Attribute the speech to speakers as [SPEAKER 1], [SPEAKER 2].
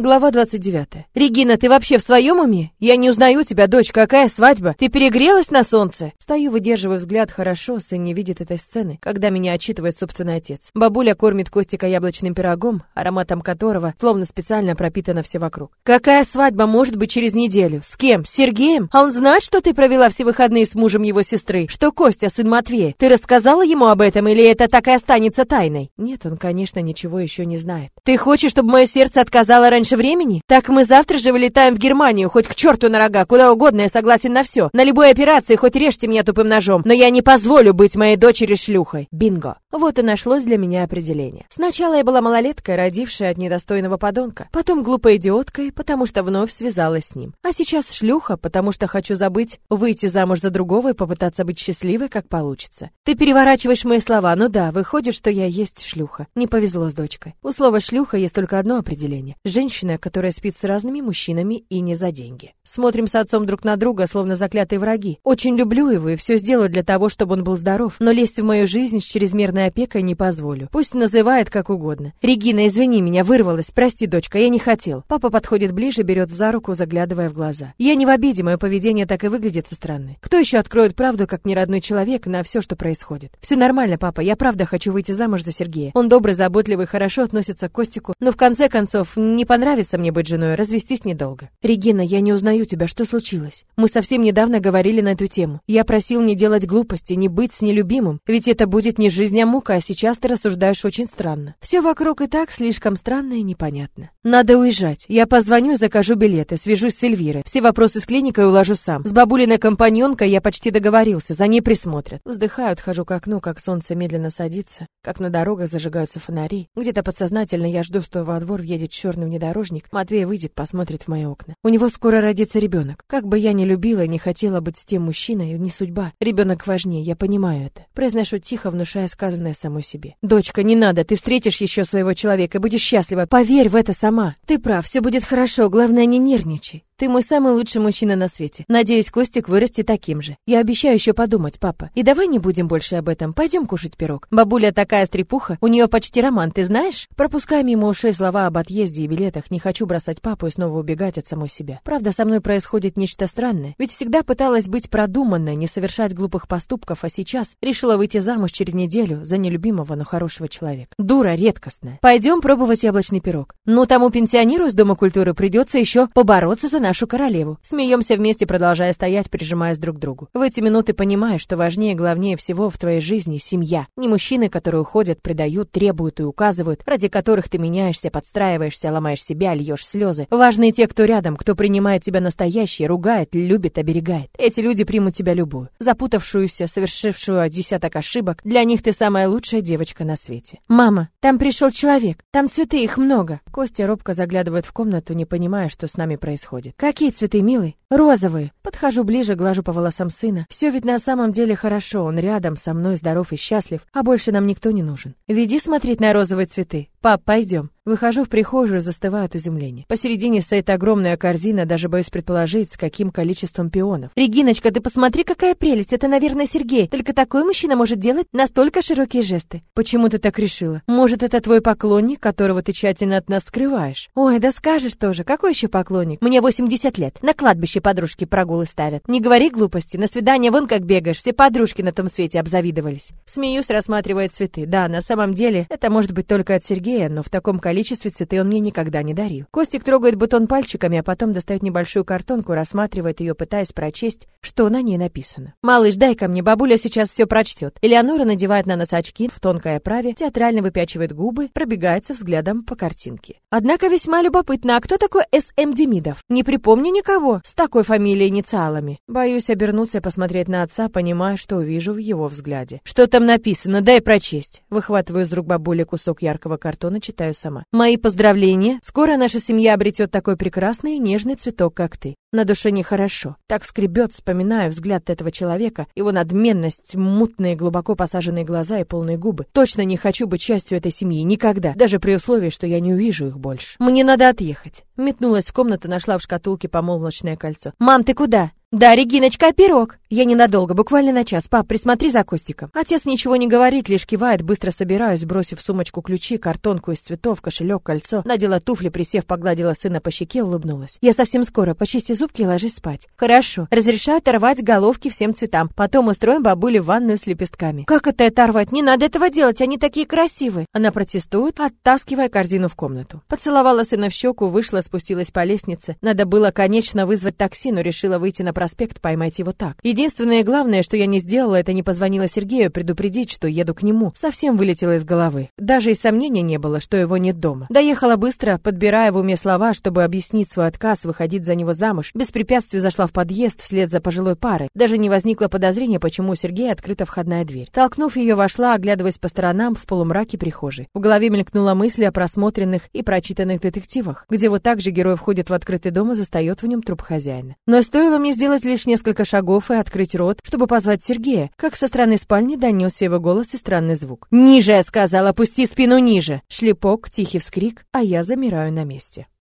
[SPEAKER 1] Глава 29. Регина, ты вообще в своем уме? Я не узнаю тебя, дочь. Какая свадьба? Ты перегрелась на солнце? Стою, выдерживаю взгляд хорошо, сын не видит этой сцены, когда меня отчитывает собственный отец. Бабуля кормит Костика яблочным пирогом, ароматом которого словно специально пропитано все вокруг. Какая свадьба может быть через неделю? С кем? С Сергеем? А он знает, что ты провела все выходные с мужем его сестры? Что Костя, сын Матвея? Ты рассказала ему об этом или это так и останется тайной? Нет, он, конечно, ничего еще не знает. Ты хочешь, чтобы мое сердце отказало раньше раньше времени? Так мы завтра же вылетаем в Германию, хоть к черту на рога, куда угодно, я согласен на все. На любой операции, хоть режьте меня тупым ножом, но я не позволю быть моей дочери шлюхой. Бинго. Вот и нашлось для меня определение. Сначала я была малолеткой, родившая от недостойного подонка, потом глупой идиоткой, потому что вновь связалась с ним. А сейчас шлюха, потому что хочу забыть, выйти замуж за другого и попытаться быть счастливой, как получится. Ты переворачиваешь мои слова, ну да, выходит, что я есть шлюха. Не повезло с дочкой. У слова шлюха есть только одно определение. Женщина которая спит с разными мужчинами и не за деньги. Смотрим с отцом друг на друга, словно заклятые враги. Очень люблю его и все сделаю для того, чтобы он был здоров, но лезть в мою жизнь с чрезмерной опекой не позволю. Пусть называет как угодно. Регина, извини меня, вырвалась. Прости, дочка, я не хотел. Папа подходит ближе, берет за руку, заглядывая в глаза. Я не в обиде, мое поведение так и выглядит со стороны. Кто еще откроет правду, как не родной человек, на все, что происходит? Все нормально, папа, я правда хочу выйти замуж за Сергея. Он добрый, заботливый, хорошо относится к Костику, но в конце концов не понравится Нравится мне быть женой, развестись недолго. Регина, я не узнаю тебя, что случилось? Мы совсем недавно говорили на эту тему. Я просил не делать глупости, не быть с нелюбимым, ведь это будет не жизнь, а мука, а сейчас ты рассуждаешь очень странно. Все вокруг и так слишком странно и непонятно. Надо уезжать. Я позвоню закажу билеты, свяжусь с Эльвирой. Все вопросы с клиникой уложу сам. С бабулиной компаньонкой я почти договорился, за ней присмотрят. Вздыхаю, отхожу к окну, как солнце медленно садится, как на дорогах зажигаются фонари. Где-то подсознательно я жду, что во двор въедет черный внедорожник, Матвей выйдет, посмотрит в мои окна. У него скоро родится ребенок. Как бы я ни любила и не хотела быть с тем мужчиной, не судьба. Ребенок важнее, я понимаю это. Произношу тихо, внушая сказанное самой себе. Дочка, не надо, ты встретишь еще своего человека и будешь счастлива. Поверь в это сама. Ты прав, все будет хорошо, главное не нервничай. Ты мой самый лучший мужчина на свете. Надеюсь, Костик вырастет таким же. Я обещаю еще подумать, папа. И давай не будем больше об этом. Пойдем кушать пирог. Бабуля такая стрепуха, у нее почти роман, ты знаешь? Пропускай мимо ушей слова об отъезде и билетах. Не хочу бросать папу и снова убегать от самой себя. Правда, со мной происходит нечто странное. Ведь всегда пыталась быть продуманной, не совершать глупых поступков, а сейчас решила выйти замуж через неделю за нелюбимого, но хорошего человека. Дура редкостная. Пойдем пробовать яблочный пирог. Ну, тому пенсионеру из Дома культуры придется еще побороться за нашу королеву. Смеемся вместе, продолжая стоять, прижимаясь друг к другу. В эти минуты понимаешь, что важнее и главнее всего в твоей жизни семья. Не мужчины, которые уходят, предают, требуют и указывают, ради которых ты меняешься, подстраиваешься, ломаешь себя, льешь слезы. Важны те, кто рядом, кто принимает тебя настоящий, ругает, любит, оберегает. Эти люди примут тебя любую. Запутавшуюся, совершившую десяток ошибок, для них ты самая лучшая девочка на свете. «Мама, там пришел человек, там цветы, их много». Костя робко заглядывает в комнату, не понимая, что с нами происходит. Какие цветы, милый? Розовые. Подхожу ближе, глажу по волосам сына. Все ведь на самом деле хорошо, он рядом, со мной, здоров и счастлив, а больше нам никто не нужен. Веди смотреть на розовые цветы. Пап, пойдем. Выхожу в прихожую, застываю от изумления. Посередине стоит огромная корзина, даже боюсь предположить, с каким количеством пионов. «Региночка, ты посмотри, какая прелесть! Это, наверное, Сергей. Только такой мужчина может делать настолько широкие жесты. Почему ты так решила? Может, это твой поклонник, которого ты тщательно от нас скрываешь? Ой, да скажешь тоже. Какой еще поклонник? Мне 80 лет. На кладбище подружки прогулы ставят. Не говори глупости. На свидание вон как бегаешь. Все подружки на том свете обзавидовались. Смеюсь, рассматривая цветы. Да, на самом деле, это может быть только от Сергея, но в таком количестве цветы он мне никогда не дарил. Костик трогает бутон пальчиками, а потом достает небольшую картонку, рассматривает ее, пытаясь прочесть, что на ней написано. «Малыш, дай ко мне, бабуля сейчас все прочтет». Элеонора надевает на нос очки в тонкой оправе, театрально выпячивает губы, пробегается взглядом по картинке. Однако весьма любопытно, а кто такой С.М. Демидов? Не припомню никого с такой фамилией инициалами. Боюсь обернуться и посмотреть на отца, понимая, что увижу в его взгляде. Что там написано? Дай прочесть. Выхватываю из рук бабули кусок яркого картона, читаю сама. Мои поздравления. Скоро наша семья обретет такой прекрасный и нежный цветок, как ты. На душе нехорошо. Так скребет, вспоминая взгляд этого человека, его надменность, мутные, глубоко посаженные глаза и полные губы. Точно не хочу быть частью этой семьи, никогда, даже при условии, что я не увижу их больше. Мне надо отъехать. Метнулась в комнату, нашла в шкатулке помолвочное кольцо. «Мам, ты куда?» Да, Региночка, пирог. Я ненадолго, буквально на час. Пап, присмотри за Костиком. Отец ничего не говорит, лишь кивает, быстро собираюсь, бросив в сумочку ключи, картонку из цветов, кошелек, кольцо, надела туфли, присев, погладила сына по щеке, улыбнулась. Я совсем скоро, почисти зубки и ложись спать. Хорошо. Разрешаю оторвать головки всем цветам. Потом устроим бабуле ванную с лепестками. Как это оторвать? Не надо этого делать, они такие красивые. Она протестует, оттаскивая корзину в комнату. Поцеловала сына в щеку, вышла, спустилась по лестнице. Надо было, конечно, вызвать такси, но решила выйти на проспект, поймать его так. Единственное главное, что я не сделала, это не позвонила Сергею предупредить, что еду к нему. Совсем вылетело из головы. Даже и сомнения не было, что его нет дома. Доехала быстро, подбирая в уме слова, чтобы объяснить свой отказ выходить за него замуж. Без препятствий зашла в подъезд вслед за пожилой парой. Даже не возникло подозрения, почему у Сергея открыта входная дверь. Толкнув ее, вошла, оглядываясь по сторонам в полумраке прихожей. В голове мелькнула мысль о просмотренных и прочитанных детективах, где вот так же герой входит в открытый дом и застает в нем труп хозяина. Но стоило мне сделать лишь несколько шагов и открыть рот, чтобы позвать Сергея, как со стороны спальни донесся его голос и странный звук. «Ниже!» — я сказал, «опусти спину ниже!» Шлепок, тихий вскрик, а я замираю на месте.